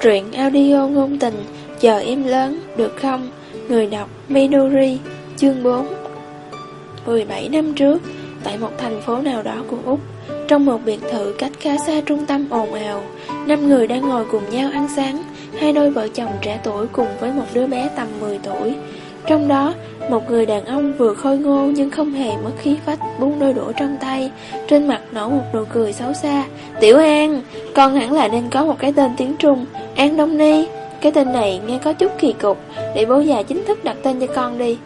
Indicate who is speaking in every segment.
Speaker 1: Truyện audio ngôn tình Chờ em lớn, được không? Người đọc Midori, chương 4 17 năm trước, tại một thành phố nào đó của Úc Trong một biệt thự cách khá xa trung tâm ồn ào Năm người đang ngồi cùng nhau ăn sáng Hai đôi vợ chồng trẻ tuổi cùng với một đứa bé tầm 10 tuổi trong đó, một người đàn ông vừa khôi ngô nhưng không hề mất khí phách buông đôi đũa trong tay. Trên mặt nở một nụ cười xấu xa. Tiểu An, con hẳn là nên có một cái tên tiếng Trung An Đông Ni. Cái tên này nghe có chút kỳ cục. Để bố già chính thức đặt tên cho con đi.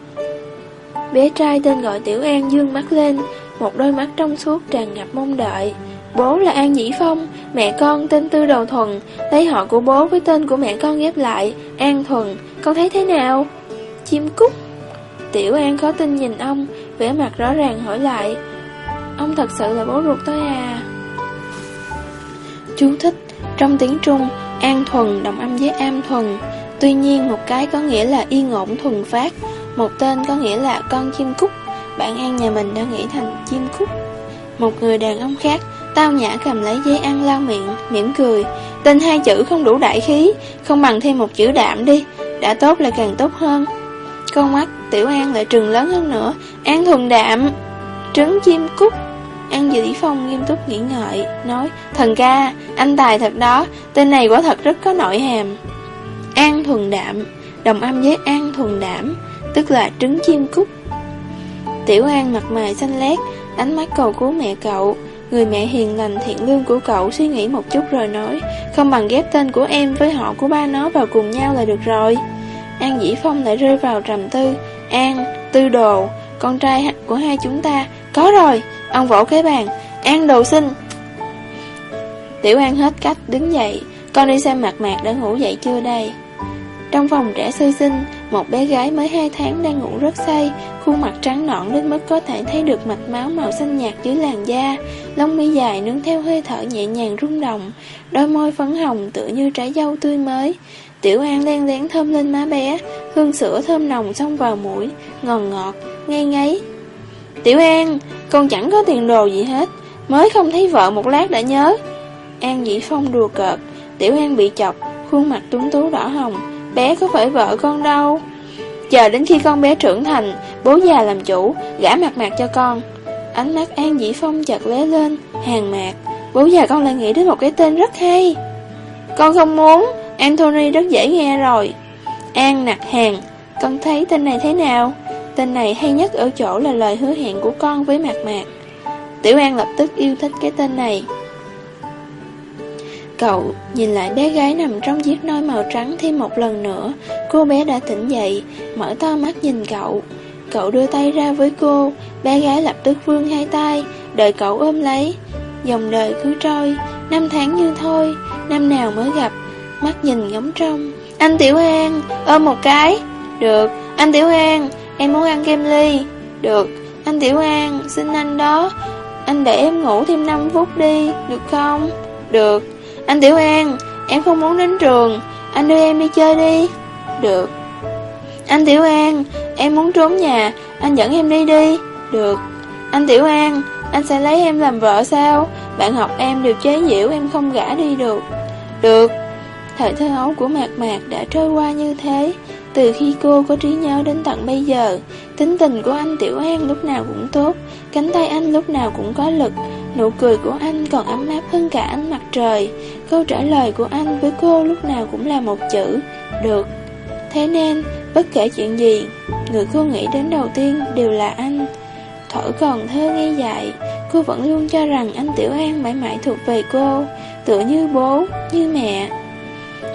Speaker 1: Bé trai tên gọi Tiểu An dương mắt lên Một đôi mắt trong suốt tràn ngập mong đợi. Bố là An Dĩ Phong Mẹ con tên Tư Đầu Thuần. Lấy họ của bố với tên của mẹ con ghép lại An Thuần Con thấy thế nào? Chim cúc Tiểu An khó tin nhìn ông, vẻ mặt rõ ràng hỏi lại, Ông thật sự là bố ruột tôi à? Chú thích, Trong tiếng Trung, An thuần đồng âm với am thuần. Tuy nhiên, một cái có nghĩa là yên ổn thuần phát, Một tên có nghĩa là con chim cúc Bạn An nhà mình đã nghĩ thành chim cúc Một người đàn ông khác, Tao nhã cầm lấy giấy ăn lau miệng, mỉm cười. Tên hai chữ không đủ đại khí, Không bằng thêm một chữ đạm đi, Đã tốt là càng tốt hơn. Con mắt, Tiểu An lại trừng lớn hơn nữa. An thuần đạm. Trứng chim cúc. An Dĩ Phong nghiêm túc nghĩ ngợi, Nói, Thần ca, Anh tài thật đó. Tên này quả thật rất có nội hàm. An thuần đạm. Đồng âm với an thuần đảm Tức là trứng chim cúc. Tiểu An mặt mày xanh lét, Ánh mắt cầu cứu mẹ cậu. Người mẹ hiền lành thiện lương của cậu suy nghĩ một chút rồi nói, Không bằng ghép tên của em với họ của ba nó vào cùng nhau là được rồi. An Dĩ Phong lại rơi vào trầm tư. An, Tư Đồ, con trai của hai chúng ta. Có rồi, ông vỗ cái bàn. An đồ sinh Tiểu An hết cách đứng dậy. Con đi xem mặt mạc đã ngủ dậy chưa đây. Trong phòng trẻ sơ sinh Một bé gái mới 2 tháng đang ngủ rất say. Khuôn mặt trắng nõn đến mức có thể thấy được mạch máu màu xanh nhạt dưới làn da. Lông mi dài nướng theo hơi thở nhẹ nhàng rung động. Đôi môi phấn hồng tựa như trái dâu tươi mới. Tiểu An len lén thơm lên má bé Hương sữa thơm nồng xông vào mũi ngọt ngọt, ngây ngấy Tiểu An, con chẳng có tiền đồ gì hết Mới không thấy vợ một lát đã nhớ. An Dĩ Phong đùa cợt Tiểu An bị chọc Khuôn mặt tuấn tú đỏ hồng Bé có phải vợ con đâu. Chờ đến khi con bé trưởng thành Bố già làm chủ Gả mặt mạc cho con. Ánh mắt An Dĩ Phong chợt lé lên Hàng mạc Bố già con lại nghĩ đến một cái tên rất hay. Con không muốn. Anthony rất dễ nghe rồi. An, nặc hàng, Con thấy tên này thế nào? Tên này hay nhất ở chỗ là lời hứa hẹn của con với Mạc Mạc. Tiểu An lập tức yêu thích cái tên này. Cậu nhìn lại bé gái nằm trong chiếc nôi màu trắng thêm một lần nữa. Cô bé đã tỉnh dậy, Mở to mắt nhìn cậu. Cậu đưa tay ra với cô. Bé gái lập tức vươn hai tay, Đợi cậu ôm lấy. Dòng đời cứ trôi, Năm tháng như thôi, Năm nào mới gặp Mắt nhìn ngóng trong. Anh Tiểu An, Ôm một cái. Được. Anh Tiểu An, Em muốn ăn kem ly. Được. Anh Tiểu An, Xin anh đó. Anh để em ngủ thêm 5 phút đi, Được không? Được. Anh Tiểu An, Em không muốn đến trường. Anh đưa em đi chơi đi. Được. Anh Tiểu An, Em muốn trốn nhà. Anh dẫn em đi đi. Được. Anh Tiểu An, Anh sẽ lấy em làm vợ sao? Bạn học em đều chế giễu em không gả đi được. Được. Thời thơ ấu của Mạc Mạc đã trôi qua như thế. Từ khi cô có trí nhớ đến tận bây giờ Tính tình của anh Tiểu An lúc nào cũng tốt Cánh tay anh lúc nào cũng có lực Nụ cười của anh còn ấm áp hơn cả ánh mặt trời. Câu trả lời của anh với cô lúc nào cũng là một chữ Được. Thế nên, bất kể chuyện gì Người cô nghĩ đến đầu tiên đều là anh. Thở còn thơ ngây dại Cô vẫn luôn cho rằng anh Tiểu An mãi mãi thuộc về cô Tựa như bố, như mẹ.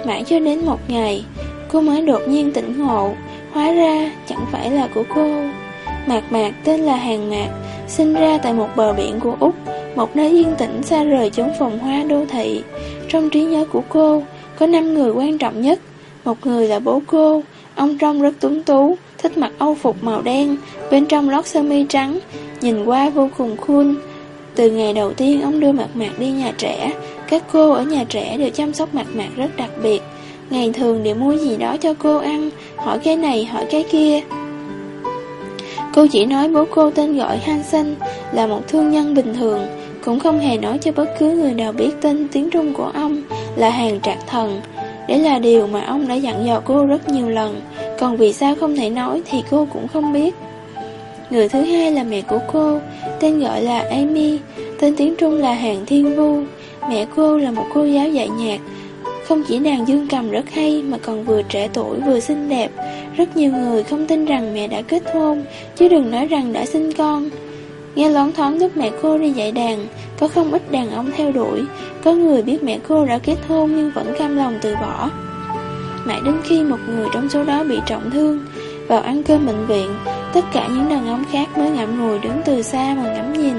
Speaker 1: Mãi cho đến một ngày, Cô mới đột nhiên tỉnh ngộ, Hóa ra chẳng phải là của cô. Mạc Mạc tên là Hàng Mạc, Sinh ra tại một bờ biển của Úc, Một nơi yên tĩnh xa rời chốn phòng hoa đô thị. Trong trí nhớ của cô, Có 5 người quan trọng nhất. Một người là bố cô, Ông trông rất tuấn tú, Thích mặc âu phục màu đen, Bên trong lót sơ mi trắng, Nhìn qua vô cùng cool Từ ngày đầu tiên ông đưa Mạc Mạc đi nhà trẻ các cô ở nhà trẻ đều chăm sóc mặt mặt rất đặc biệt Ngày thường đều mua gì đó cho cô ăn Hỏi cái này hỏi cái kia Cô chỉ nói bố cô tên gọi Hansen Là một thương nhân bình thường cũng không hề nói cho bất cứ người nào biết tên tiếng Trung của ông là Hàng Trạc Thần. Đấy là điều mà ông đã dặn dò cô rất nhiều lần, còn vì sao không thể nói thì cô cũng không biết. Người thứ hai là mẹ của cô, tên gọi là Amy, tên tiếng Trung là Hàng Thiên Vu. Mẹ cô là một cô giáo dạy nhạc, không chỉ đàn dương cầm rất hay mà còn vừa trẻ tuổi vừa xinh đẹp. Rất nhiều người không tin rằng mẹ đã kết hôn, chứ đừng nói rằng đã sinh con. Nghe loáng thoáng lúc mẹ cô đi dạy đàn, có không ít đàn ông theo đuổi, có người biết mẹ cô đã kết hôn nhưng vẫn cam lòng từ bỏ. Mãi đến khi một người trong số đó bị trọng thương, vào ăn cơm bệnh viện, tất cả những đàn ông khác mới ngậm ngùi đứng từ xa mà ngắm nhìn.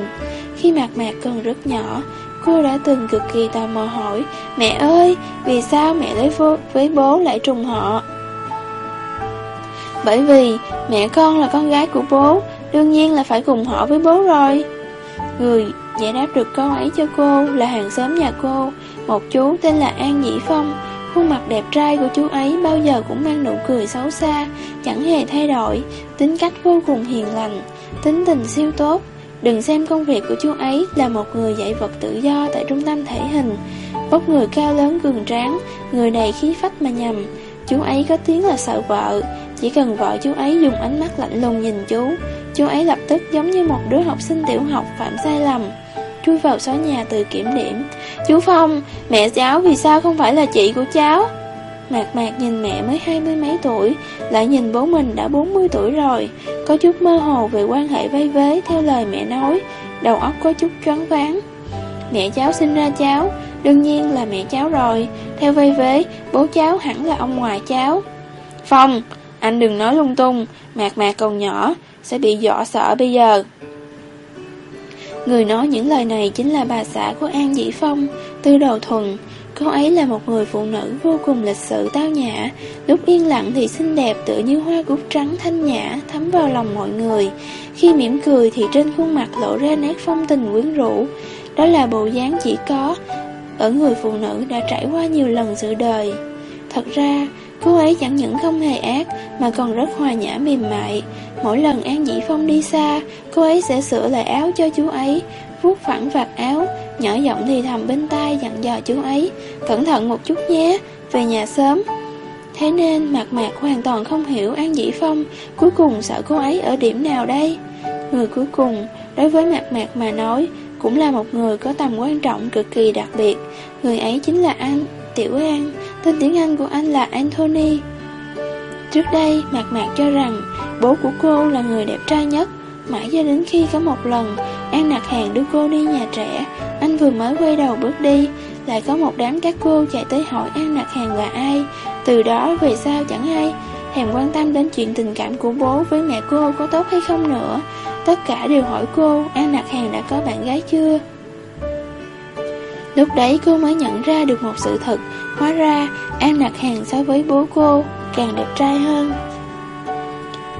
Speaker 1: Khi mặt mạc còn rất nhỏ, cô đã từng cực kỳ tò mò hỏi, mẹ ơi, vì sao mẹ lấy vô, với bố lại trùng họ? Bởi vì mẹ con là con gái của bố, đương nhiên là phải cùng họ với bố rồi. Người giải đáp được câu ấy cho cô là hàng xóm nhà cô, một chú tên là An Dĩ Phong. Khuôn mặt đẹp trai của chú ấy bao giờ cũng mang nụ cười xấu xa, chẳng hề thay đổi, tính cách vô cùng hiền lành, tính tình siêu tốt. Đừng xem công việc của chú ấy là một người dạy vật tự do tại trung tâm thể hình, bốc người cao lớn cường tráng, người đầy khí phách mà nhầm. Chú ấy có tiếng là sợ vợ, chỉ cần vợ chú ấy dùng ánh mắt lạnh lùng nhìn chú, chú ấy lập tức giống như một đứa học sinh tiểu học phạm sai lầm. Chui vào xó nhà từ kiểm điểm. Chú Phong, mẹ cháu vì sao không phải là chị của cháu? Mạc mạc nhìn mẹ mới hai mươi mấy tuổi, lại nhìn bố mình đã bốn mươi tuổi rồi, có chút mơ hồ về quan hệ vây vế theo lời mẹ nói, đầu óc có chút choáng váng. Mẹ cháu sinh ra cháu, đương nhiên là mẹ cháu rồi, theo vây vế, bố cháu hẳn là ông ngoại cháu. Phong, anh đừng nói lung tung, mạc mạc còn nhỏ, sẽ bị dọa sợ bây giờ. Người nói những lời này chính là bà xã của An Dĩ Phong, Tư Đầu Thuần. Cô ấy là một người phụ nữ vô cùng lịch sự tao nhã, lúc yên lặng thì xinh đẹp tựa như hoa cúc trắng thanh nhã thấm vào lòng mọi người. Khi mỉm cười thì trên khuôn mặt lộ ra nét phong tình quyến rũ. Đó là bộ dáng chỉ có ở người phụ nữ đã trải qua nhiều lần sự đời. Thật ra, cô ấy chẳng những không hề ác mà còn rất hòa nhã mềm mại. Mỗi lần An Dĩ Phong đi xa, cô ấy sẽ sửa lại áo cho chú ấy, vuốt phẳng vạt áo, nhỏ giọng thì thầm bên tai dặn dò chú ấy, cẩn thận một chút nhé, về nhà sớm. Thế nên Mạc Mạc hoàn toàn không hiểu An Dĩ Phong cuối cùng sợ cô ấy ở điểm nào đây. Người cuối cùng, đối với Mạc Mạc mà nói, cũng là một người có tầm quan trọng cực kỳ đặc biệt. Người ấy chính là anh, Tiểu An, tên tiếng Anh của anh là Anthony. Trước đây, Mạc Mạc cho rằng bố của cô là người đẹp trai nhất. Mãi cho đến khi có một lần, An Nặc Hàng đưa cô đi nhà trẻ, anh vừa mới quay đầu bước đi, lại có một đám các cô chạy tới hỏi An Nặc Hàng là ai. Từ đó về sau chẳng hay, thèm quan tâm đến chuyện tình cảm của bố với mẹ cô có tốt hay không nữa. Tất cả đều hỏi cô, An Nặc Hàng đã có bạn gái chưa? Lúc đấy cô mới nhận ra được một sự thật, hóa ra An Nặc Hàng so với bố cô càng đẹp trai hơn.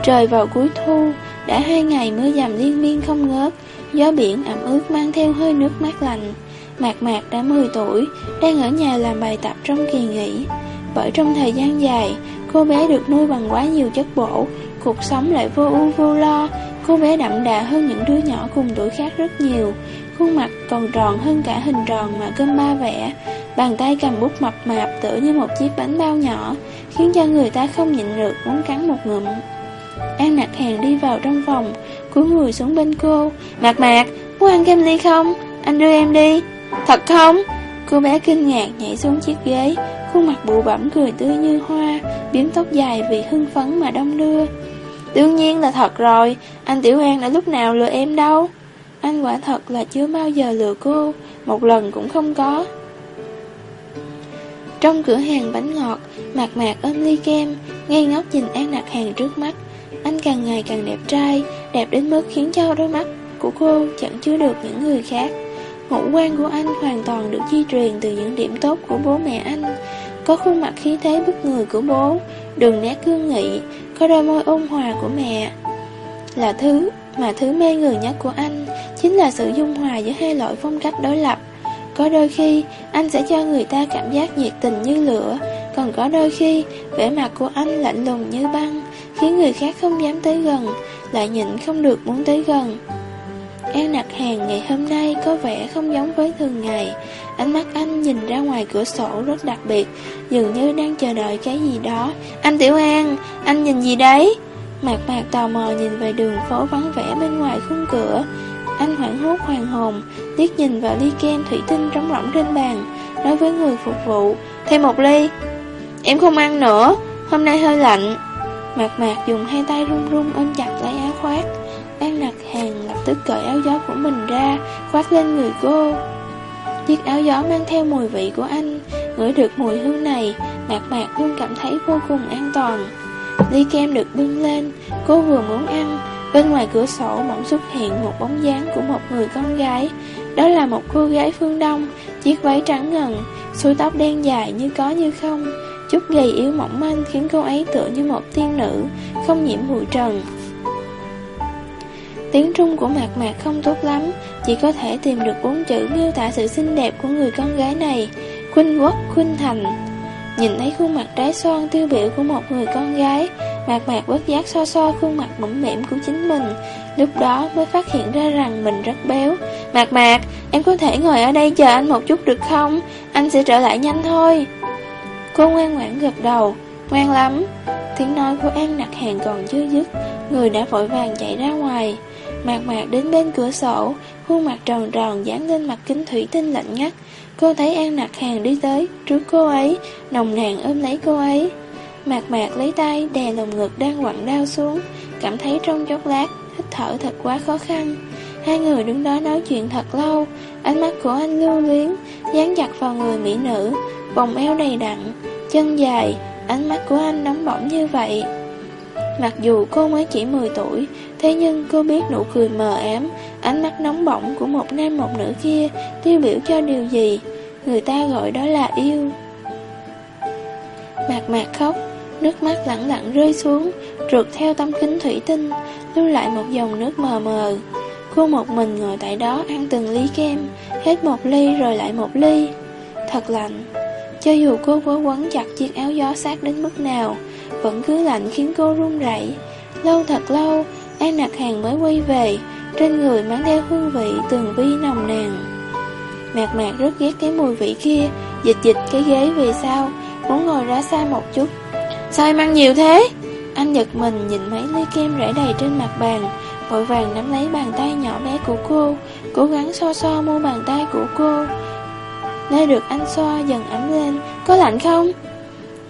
Speaker 1: Trời vào cuối thu, đã hai ngày mưa dầm liên miên không ngớt, gió biển ẩm ướt mang theo hơi nước mát lành. Mạc Mạc đã 10 tuổi, đang ở nhà làm bài tập trong kỳ nghỉ. Bởi trong thời gian dài, cô bé được nuôi bằng quá nhiều chất bổ, cuộc sống lại vô ưu vô lo. Cô bé đậm đà hơn những đứa nhỏ cùng tuổi khác rất nhiều. Khuôn mặt còn tròn hơn cả hình tròn mà cơm ba vẽ. Bàn tay cầm bút mập mạp tựa như một chiếc bánh bao nhỏ, khiến cho người ta không nhịn được muốn cắn một ngụm. An nặc hàng đi vào trong phòng, cúi người xuống bên cô. Mạc mạc, muốn ăn kem ly không? Anh đưa em đi. Thật không? Cô bé kinh ngạc nhảy xuống chiếc ghế, khuôn mặt bụ bẩm cười tươi như hoa, biếm tóc dài vì hưng phấn mà đông đưa. Đương nhiên là thật rồi, anh Tiểu An đã lúc nào lừa em đâu. Anh quả thật là chưa bao giờ lừa cô, một lần cũng không có. Trong cửa hàng bánh ngọt, mạc mạc ôm ly kem, Ngay ngóc nhìn An đặt hàng trước mắt. Anh càng ngày càng đẹp trai, đẹp đến mức khiến cho đôi mắt của cô chẳng chứa được những người khác. Ngũ quan của anh hoàn toàn được di truyền từ những điểm tốt của bố mẹ anh. Có khuôn mặt khí thế bức người của bố, đường nét cương nghị, có đôi môi ôn hòa của mẹ. Là thứ mà thứ mê người nhất của anh chính là sự dung hòa giữa hai loại phong cách đối lập. Có đôi khi, anh sẽ cho người ta cảm giác nhiệt tình như lửa, còn có đôi khi, vẻ mặt của anh lạnh lùng như băng, khiến người khác không dám tới gần, lại nhịn không được muốn tới gần. An đặt hàng ngày hôm nay có vẻ không giống với thường ngày. Ánh mắt anh nhìn ra ngoài cửa sổ rất đặc biệt Dường như đang chờ đợi cái gì đó. Anh Tiểu An, anh nhìn gì đấy? Mạc mạc tò mò nhìn về đường phố vắng vẻ bên ngoài khung cửa. Anh hoảng hốt hoàng hồn Liếc nhìn vào ly kem thủy tinh trống rỗng trên bàn Nói với người phục vụ Thêm một ly. Em không ăn nữa Hôm nay hơi lạnh. Mạc mạc dùng hai tay run run ôm chặt lấy áo khoác. An nặc hàng lập tức cởi áo gió của mình ra, Khoác lên người cô. Chiếc áo gió mang theo mùi vị của anh, Ngửi được mùi hương này, Mạc mạc luôn cảm thấy vô cùng an toàn. Ly kem được bưng lên, Cô vừa muốn ăn, Bên ngoài cửa sổ bỗng xuất hiện một bóng dáng của một người con gái. Đó là một cô gái phương Đông, Chiếc váy trắng ngần Xui tóc đen dài như có như không. Chút gầy yếu mỏng manh khiến cô ấy tựa như một tiên nữ Không nhiễm bụi trần. Tiếng Trung của Mạc Mạc không tốt lắm Chỉ có thể tìm được bốn chữ miêu tả sự xinh đẹp của người con gái này Khuynh quốc, khuynh thành. Nhìn thấy khuôn mặt trái xoan tiêu biểu của một người con gái Mạc Mạc bất giác so so khuôn mặt mũm mẻm của chính mình. Lúc đó mới phát hiện ra rằng mình rất béo. Mạc Mạc, em có thể ngồi ở đây chờ anh một chút được không? Anh sẽ trở lại nhanh thôi. Cô ngoan ngoãn gật đầu. Ngoan lắm. Tiếng nói của An nặc hàng còn chưa dứt, Người đã vội vàng chạy ra ngoài. Mạc mạc đến bên cửa sổ, Khuôn mặt tròn tròn dán lên mặt kính thủy tinh lạnh ngắt. Cô thấy An nặc hàng đi tới Trước cô ấy, Nồng nàn ôm lấy cô ấy. Mạc mạc lấy tay, đè lồng ngực đang quặn đau xuống. Cảm thấy trong chốc lát, Hít thở thật quá khó khăn. Hai người đứng đó nói chuyện thật lâu. Ánh mắt của anh lưu luyến, Dán chặt vào người mỹ nữ, Vòng eo đầy đặn. Chân dài, Ánh mắt của anh nóng bỏng như vậy. Mặc dù cô mới chỉ 10 tuổi, Thế nhưng cô biết nụ cười mờ ám, Ánh mắt nóng bỏng của một nam một nữ kia Tiêu biểu cho điều gì? Người ta gọi đó là yêu. Mạc mạc khóc, Nước mắt lặng lặng rơi xuống, Rượt theo tấm kính thủy tinh, Lưu lại một dòng nước mờ mờ. Cô một mình ngồi tại đó ăn từng ly kem Hết một ly rồi lại một ly. Thật lạnh. Cho dù cô có quấn chặt chiếc áo gió sát đến mức nào, Vẫn cứ lạnh khiến cô run rẩy. Lâu thật lâu, An nặc hàng mới quay về, Trên người mang theo hương vị tường vi nồng nàn. Mạc mạc rất ghét cái mùi vị kia, Dịch dịch cái ghế về sau, Muốn ngồi ra xa một chút. Sao em ăn nhiều thế? Anh giật mình nhìn mấy ly kem rải đầy trên mặt bàn, Vội vàng nắm lấy bàn tay nhỏ bé của cô, Cố gắng so so mua bàn tay của cô. Nơi được anh xoa dần ấm lên. Có lạnh không?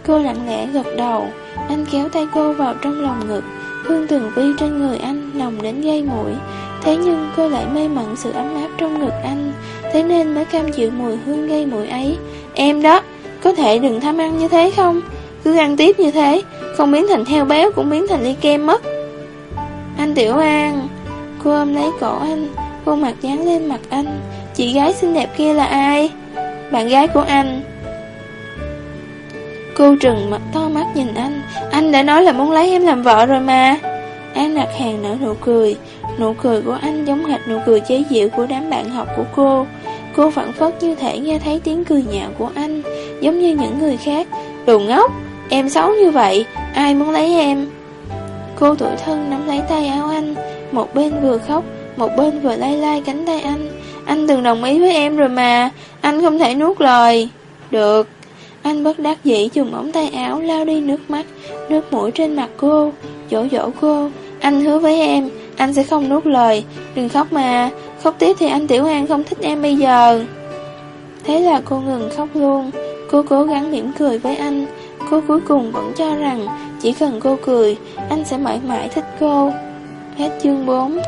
Speaker 1: Cô lặng lẽ gật đầu. Anh kéo tay cô vào trong lòng ngực. Hương tường vi trên người anh nồng đến gây mũi. Thế nhưng cô lại mê mẩn sự ấm áp trong ngực anh. Thế nên mới cam chịu mùi hương gây mũi ấy. Em đó, có thể đừng tham ăn như thế không? Cứ ăn tiếp như thế Không biến thành heo béo cũng biến thành ly kem mất. Anh Tiểu An Cô ôm lấy cổ anh Khuôn mặt dán lên mặt anh. Chị gái xinh đẹp kia là ai? Bạn gái của anh. Cô trừng mặt to mắt nhìn anh. Anh đã nói là muốn lấy em làm vợ rồi mà. An nặc hàng nở nụ cười. Nụ cười của anh giống hệt nụ cười chế diệu của đám bạn học của cô. Cô phản phất như thể nghe thấy tiếng cười nhạo của anh Giống như những người khác. Đồ ngốc, em xấu như vậy Ai muốn lấy em? Cô tuổi thân nắm lấy tay áo anh. Một bên vừa khóc Một bên vừa lay lay cánh tay anh. Anh từng đồng ý với em rồi mà. Anh không thể nuốt lời. Được. Anh bất đắc dĩ dùng ống tay áo lao đi nước mắt, Nước mũi trên mặt cô Dỗ dỗ cô. Anh hứa với em, Anh sẽ không nuốt lời. Đừng khóc mà. Khóc tiếp thì anh Tiểu An không thích em bây giờ. Thế là cô ngừng khóc luôn. Cô cố gắng mỉm cười với anh. Cô cuối cùng vẫn cho rằng Chỉ cần cô cười, Anh sẽ mãi mãi thích cô. Hết chương 4